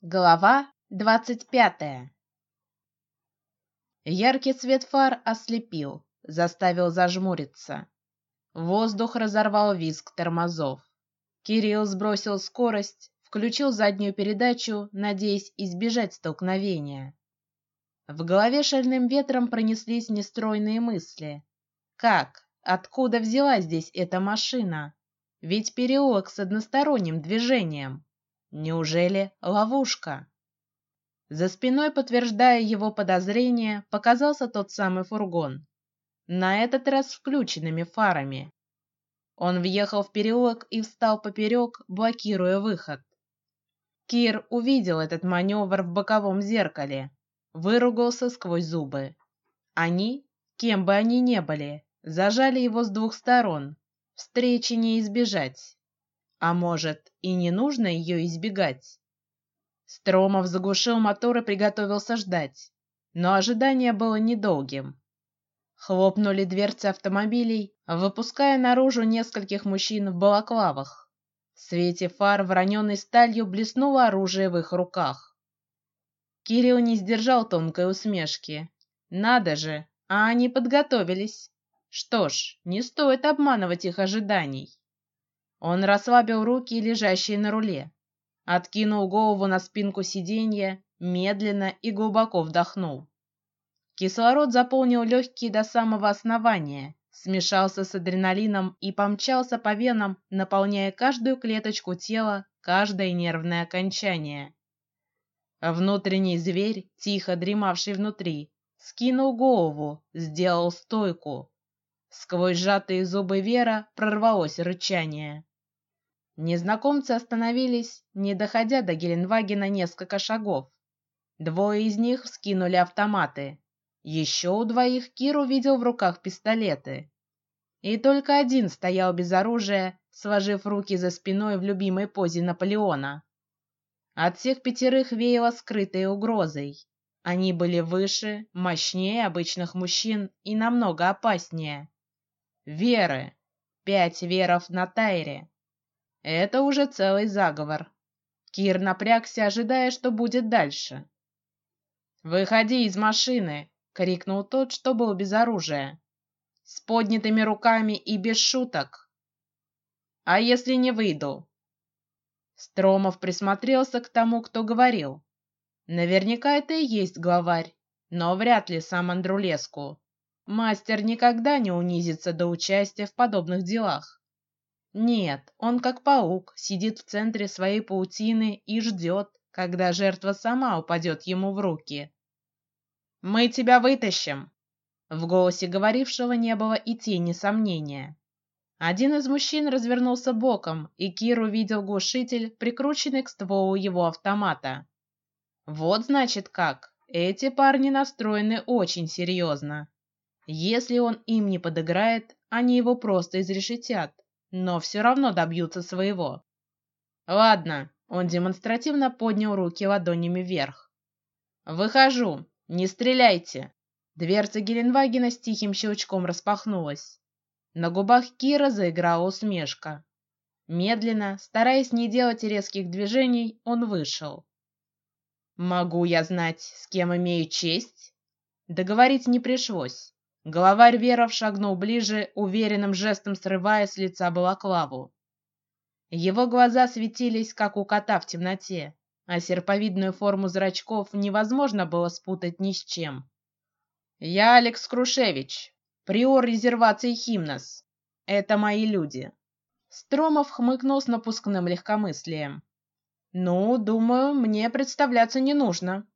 Глава двадцать пятая. Яркий свет фар ослепил, заставил зажмуриться. Воздух разорвал визг тормозов. Кирилл сбросил скорость, включил заднюю передачу, надеясь избежать столкновения. В голове шальным ветром пронеслись нестройные мысли: как, откуда взялась здесь эта машина? Ведь переулок с односторонним движением. Неужели ловушка? За спиной, подтверждая его подозрения, показался тот самый фургон. На этот раз включенными фарами. Он въехал в переулок и встал поперек, блокируя выход. Кир увидел этот маневр в боковом зеркале, выругался сквозь зубы. Они, кем бы они ни были, зажали его с двух сторон. Встречи не избежать. А может, и не нужно ее избегать? Стромов заглушил мотор и приготовился ждать, но ожидание было недолгим. Хлопнули дверцы автомобилей, выпуская наружу нескольких мужчин в балаклавах. В свете фар вороненой сталью блеснуло оружие в их руках. Кирилл не сдержал тонкой усмешки. Надо же, а они подготовились. Что ж, не стоит обманывать их ожиданий. Он расслабил руки, лежащие на руле, откинул голову на спинку сиденья, медленно и глубоко вдохнул. Кислород заполнил легкие до самого основания, смешался с адреналином и помчался по венам, наполняя каждую клеточку тела, каждое нервное окончание. Внутренний зверь, тихо дремавший внутри, скинул голову, сделал стойку. Сквозь сжатые зубы Вера прорвалось рычание. Незнакомцы остановились, не доходя до Геленвагена несколько шагов. Двое из них вскинули автоматы. Еще у двоих Кир увидел в руках пистолеты. И только один стоял без оружия, сложив руки за спиной в любимой позе Наполеона. От всех пятерых веяло скрытой угрозой. Они были выше, мощнее обычных мужчин и намного опаснее. Веры, пять веров на Тайре. Это уже целый заговор. Кир напрягся, ожидая, что будет дальше. Выходи из машины, крикнул тот, что был без оружия, с поднятыми руками и без шуток. А если не выйду? Стромов присмотрелся к тому, кто говорил. Наверняка это и есть главарь, но вряд ли сам Андрулеску. Мастер никогда не унизится до участия в подобных делах. Нет, он как паук сидит в центре своей паутины и ждет, когда жертва сама упадет ему в руки. Мы тебя вытащим. В голосе говорившего не было и тени сомнения. Один из мужчин развернулся боком, и Кир увидел глушитель, прикрученный к стволу его автомата. Вот значит как. Эти парни настроены очень серьезно. Если он им не подыграет, они его просто изрешетят но все равно добьются своего. Ладно, он демонстративно поднял руки ладонями вверх. Выхожу, не стреляйте. Дверца Геленвагена с тихим щелчком распахнулась. На губах Кира заиграла усмешка. Медленно, стараясь не делать резких движений, он вышел. Могу я знать, с кем имею честь? Договорить не пришлось. Главарь Веров шагнул ближе, уверенным жестом срывая с лица балаклаву. Его глаза светились, как у кота в темноте, а серповидную форму зрачков невозможно было спутать ни с чем. Я Алекс Крушевич, приор резервации Химнос. Это мои люди. Стромов хмыкнул с напускным легкомыслием. Ну, думаю, мне представляться не нужно.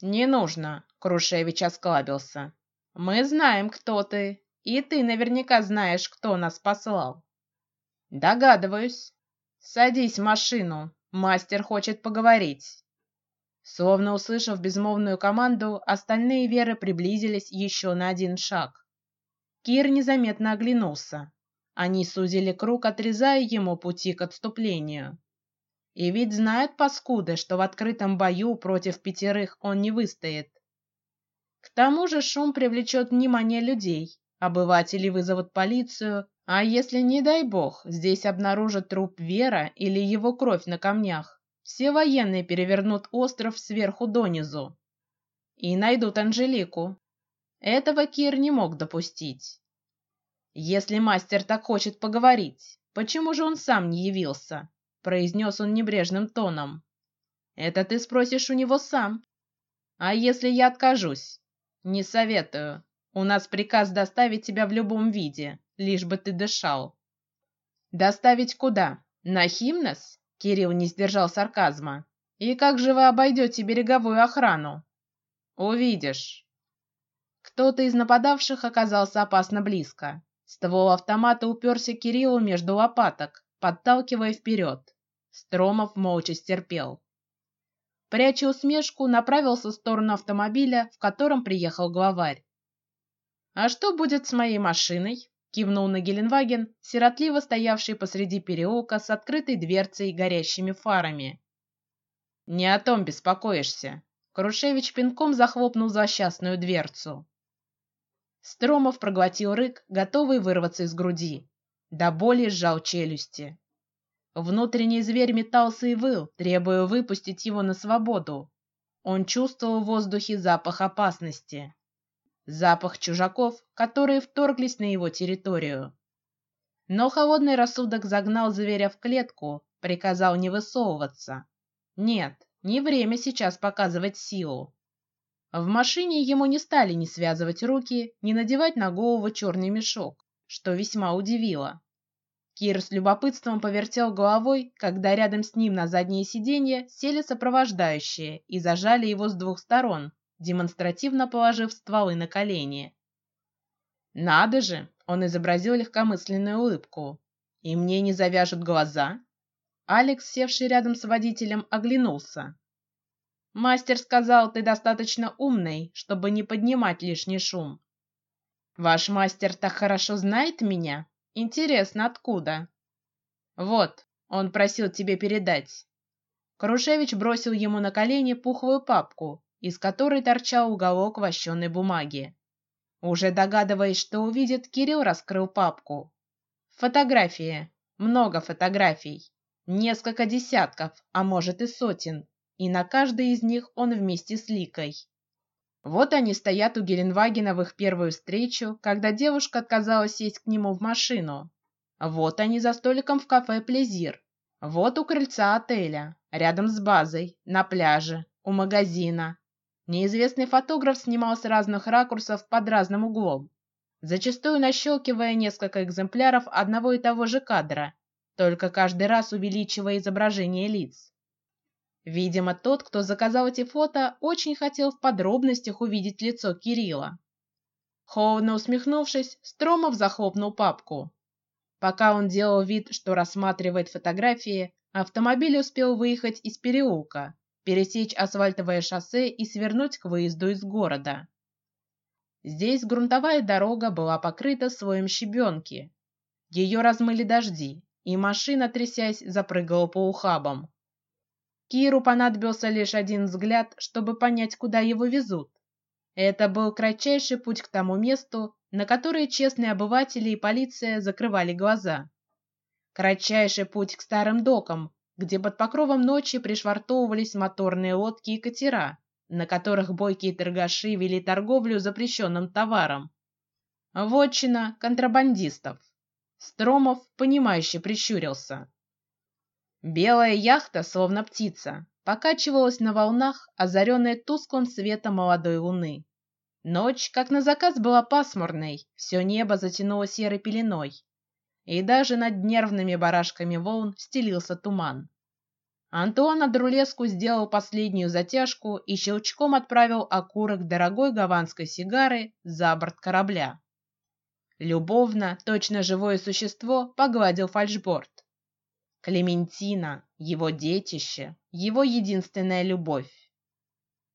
Не нужно. Крушевич осклабился. Мы знаем, кто ты, и ты наверняка знаешь, кто нас послал. Догадываюсь. Садись в машину, мастер хочет поговорить. Словно услышав безмолвную команду, остальные веры приблизились еще на один шаг. Кир незаметно оглянулся. Они сузили круг, отрезая ему пути к отступлению. И ведь знают паскуды, что в открытом бою против пятерых он не выстоит. К тому же шум привлечет внимание людей, обыватели вызовут полицию, а если не дай бог здесь обнаружат труп Вера или его кровь на камнях, все военные перевернут остров сверху донизу и найдут Анжелику. Этого Кир не мог допустить. Если мастер так хочет поговорить, почему же он сам не явился? произнес он небрежным тоном. Это ты спросишь у него сам. А если я откажусь? Не советую. У нас приказ доставить тебя в любом виде, лишь бы ты дышал. Доставить куда? На Химнес? Кирилл не сдержал сарказма. И как же вы обойдете береговую охрану? Увидишь. Кто-то из нападавших оказался опасно близко. Ствол автомата уперся Кириллу между лопаток, подталкивая вперед. Стромов молча стерпел. Пряча усмешку, направился в сторону автомобиля, в котором приехал главарь. А что будет с моей машиной? Кивнул на Геленваген, сиротливо стоявший посреди переулка с открытой дверцей и горящими фарами. Не о том беспокоишься. Крушевич пинком захлопнул злосчастную дверцу. Стромов проглотил рык, готовый вырваться из груди. До боли сжал челюсти. Внутренний зверь метался и выл, требуя выпустить его на свободу. Он чувствовал в воздухе запах опасности запах чужаков, которые вторглись на его территорию. Но холодный рассудок загнал зверя в клетку, приказал не высовываться. Нет, не время сейчас показывать силу. В машине ему не стали ни связывать руки, ни надевать на голову черный мешок, что весьма удивило. Кир с любопытством повертел головой, когда рядом с ним на заднее сиденье сели сопровождающие и зажали его с двух сторон, демонстративно положив стволы на колени. Надо же, он изобразил легкомысленную улыбку. И мне не завяжут глаза. Алекс, севший рядом с водителем, оглянулся. Мастер сказал, ты достаточно умный, чтобы не поднимать лишний шум. Ваш мастер так хорошо знает меня. Интересно, откуда? Вот, он просил тебе передать. Крушевич бросил ему на колени пухлую папку, из которой торчал уголок вощеной бумаги. Уже догадываясь, что увидит, Кирилл раскрыл папку. Фотографии, много фотографий, несколько десятков, а может и сотен, и на каждой из них он вместе с Ликой. Вот они стоят у Геленвагена в их первую встречу, когда девушка отказалась сесть к нему в машину. Вот они за столиком в кафе Плезир. Вот у крыльца отеля, рядом с базой, на пляже, у магазина, Неизвестный фотограф снимал с разных ракурсов под разным углом, зачастую нащелкивая несколько экземпляров одного и того же кадра, только каждый раз увеличивая изображение лиц. Видимо, тот, кто заказал эти фото, очень хотел в подробностях увидеть лицо Кирилла. Холодно усмехнувшись, Стромов захлопнул папку. Пока он делал вид, что рассматривает фотографии, автомобиль успел выехать из переулка, пересечь асфальтовое шоссе и свернуть к выезду из города. Здесь грунтовая дорога была покрыта слоем щебенки. Ее размыли дожди, и машина, трясясь, запрыгала по ухабам. Киру понадобился лишь один взгляд, чтобы понять, куда его везут. Это был кратчайший путь к тому месту, на которое честные обыватели и полиция закрывали глаза. Кратчайший путь к старым докам, где под покровом ночи пришвартовывались моторные лодки и катера, на которых бойкие торгаши вели торговлю запрещенным товаром. Вотчина контрабандистов. Стромов понимающе прищурился. Белая яхта, словно птица, покачивалась на волнах, озаренная тусклым светом молодой луны. Ночь, как на заказ, была пасмурной, все небо затянуло серой пеленой, и даже над нервными барашками волн стелился туман. Антуан Адрулеску сделал последнюю затяжку и щелчком отправил окурок дорогой гаванской сигары за борт корабля. Любовно, точно живое существо, погладил фальшборд. Клементина, его детище, его единственная любовь.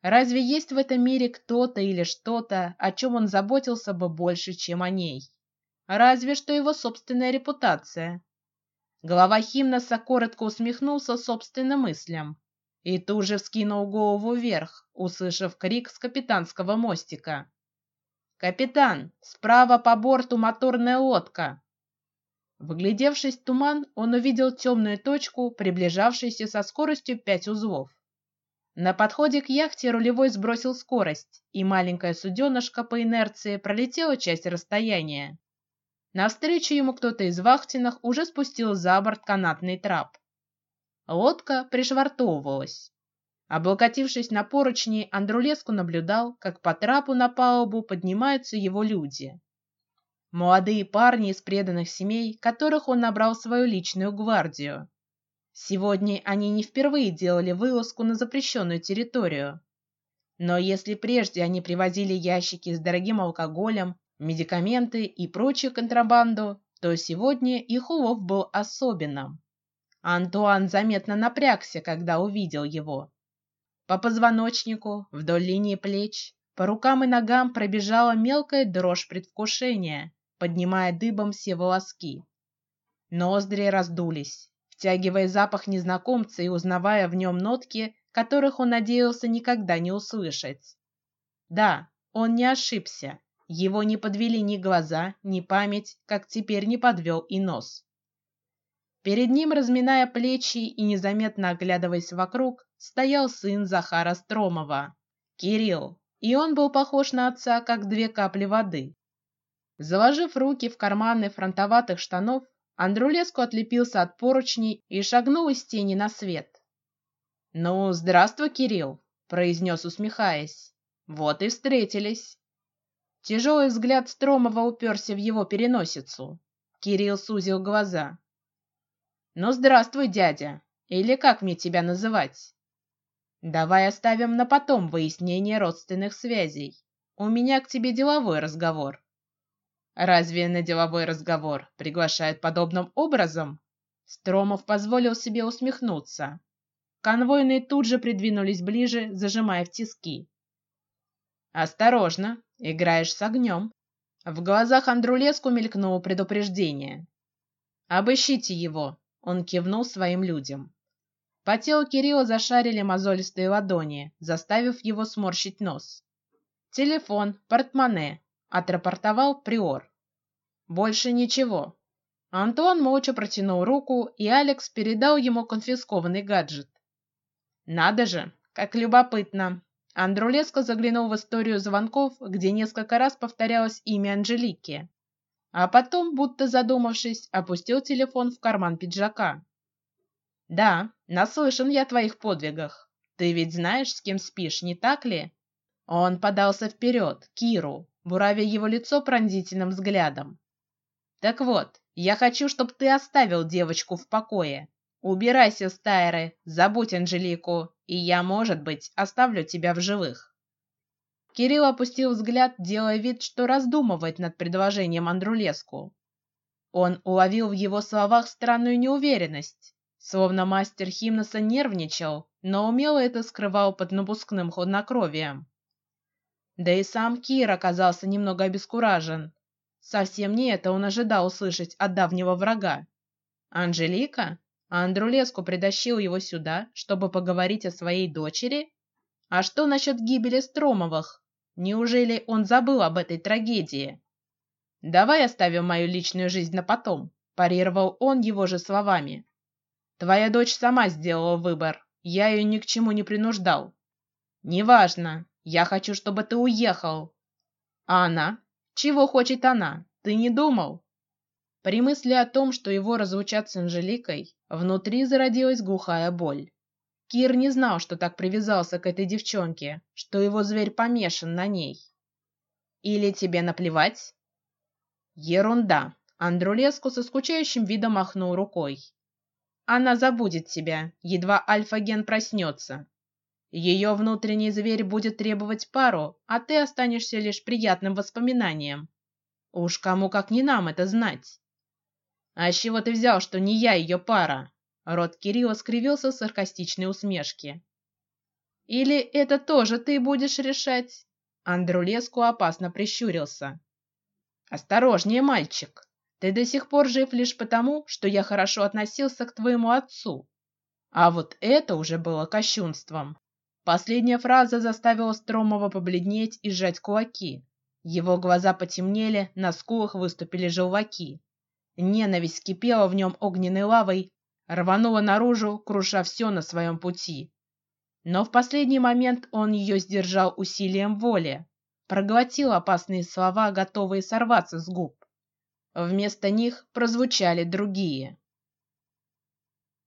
Разве есть в этом мире кто-то или что-то, о чем он заботился бы больше, чем о ней? разве что его собственная репутация. Глава Химноса коротко усмехнулся собственным мыслям и тут же вскинул голову вверх, услышав крик с капитанского мостика: "Капитан, справа по борту моторная лодка!" Вглядевшись в туман, он увидел темную точку, приближавшуюся со скоростью пять узлов. На подходе к яхте рулевой сбросил скорость, и маленькая суденышка по инерции пролетела часть расстояния. Навстречу ему кто-то из вахтенных уже спустил за борт канатный трап. Лодка пришвартовывалась. Облокотившись на поручни, Андрулеску наблюдал, как по трапу на палубу поднимаются его люди. Молодые парни из преданных семей, которых он набрал свою личную гвардию. Сегодня они не впервые делали вылазку на запрещенную территорию. Но если прежде они привозили ящики с дорогим алкоголем, медикаменты и прочую контрабанду, то сегодня их улов был особенным. Антуан заметно напрягся, когда увидел его. По позвоночнику, вдоль линии плеч, по рукам и ногам пробежала мелкая дрожь предвкушения, поднимая дыбом все волоски. Ноздри раздулись, втягивая запах незнакомца и узнавая в нем нотки, которых он надеялся никогда не услышать. Да, он не ошибся. Его не подвели ни глаза, ни память, как теперь не подвел и нос. Перед ним, разминая плечи и незаметно оглядываясь вокруг, стоял сын Захара Стромова, Кирилл, и он был похож на отца, как две капли воды. Заложив руки в карманы фронтоватых штанов, Андрулеску отлепился от поручней и шагнул из тени на свет. Ну, здравствуй, Кирилл, произнес, усмехаясь. Вот и встретились. Тяжелый взгляд Стромова уперся в его переносицу. Кирилл сузил глаза. Ну, здравствуй, дядя, или как мне тебя называть? Давай оставим на потом выяснение родственных связей. У меня к тебе деловой разговор. Разве на деловой разговор приглашают подобным образом? Стромов позволил себе усмехнуться. Конвойные тут же придвинулись ближе, зажимая в тиски. Осторожно, играешь с огнем. В глазах Андрулеску мелькнуло предупреждение. Обыщите его. Он кивнул своим людям. По телу Кирилла зашарили мозолистые ладони, заставив его сморщить нос. Телефон, портмоне, отрапортовал приор. Больше ничего. Антуан молча протянул руку, и Алекс передал ему конфискованный гаджет. Надо же, как любопытно. Андрулеско заглянул в историю звонков, где несколько раз повторялось имя Анжелики, а потом, будто задумавшись, опустил телефон в карман пиджака. Да, наслышан я о твоих подвигах. Ты ведь знаешь, с кем спишь, не так ли? Он подался вперед, Киру, буравя его лицо пронзительным взглядом. Так вот, я хочу, чтобы ты оставил девочку в покое. Убирайся с Тайры, забудь Анжелику, и я, может быть, оставлю тебя в живых. Кирилл опустил взгляд, делая вид, что раздумывает над предложением Андрулеску. Он уловил в его словах странную неуверенность, словно мастер Химноса нервничал, но умело это скрывал под напускным хладнокровием. Да и сам Кир оказался немного обескуражен. Совсем не это он ожидал услышать от давнего врага. Анжелика, а Андрулеску притащил его сюда, чтобы поговорить о своей дочери. А что насчет гибели Стромовых? Неужели он забыл об этой трагедии? Давай оставим мою личную жизнь на потом. Парировал он его же словами. Твоя дочь сама сделала выбор. Я ее ни к чему не принуждал. Неважно. Я хочу, чтобы ты уехал. А она? Чего хочет она? Ты не думал? При мысли о том, что его разлучат с Анжеликой, внутри зародилась глухая боль. Кир не знал, что так привязался к этой девчонке, что его зверь помешан на ней. Или тебе наплевать? Ерунда. Андрулеску со скучающим видом махнул рукой. Она забудет тебя, едва альфа-ген проснется. Ее внутренний зверь будет требовать пару, а ты останешься лишь приятным воспоминанием. Уж кому как не нам это знать. А с чего ты взял, что не я ее пара? Рот Кирилла скривился в саркастичной усмешке. Или это тоже ты будешь решать? Андрулеску опасно прищурился. Осторожнее, мальчик. Ты до сих пор жив лишь потому, что я хорошо относился к твоему отцу. А вот это уже было кощунством. Последняя фраза заставила Стромова побледнеть и сжать кулаки. Его глаза потемнели, на скулах выступили желваки. Ненависть кипела в нем огненной лавой, рванула наружу, круша все на своем пути. Но в последний момент он ее сдержал усилием воли, проглотил опасные слова, готовые сорваться с губ. Вместо них прозвучали другие.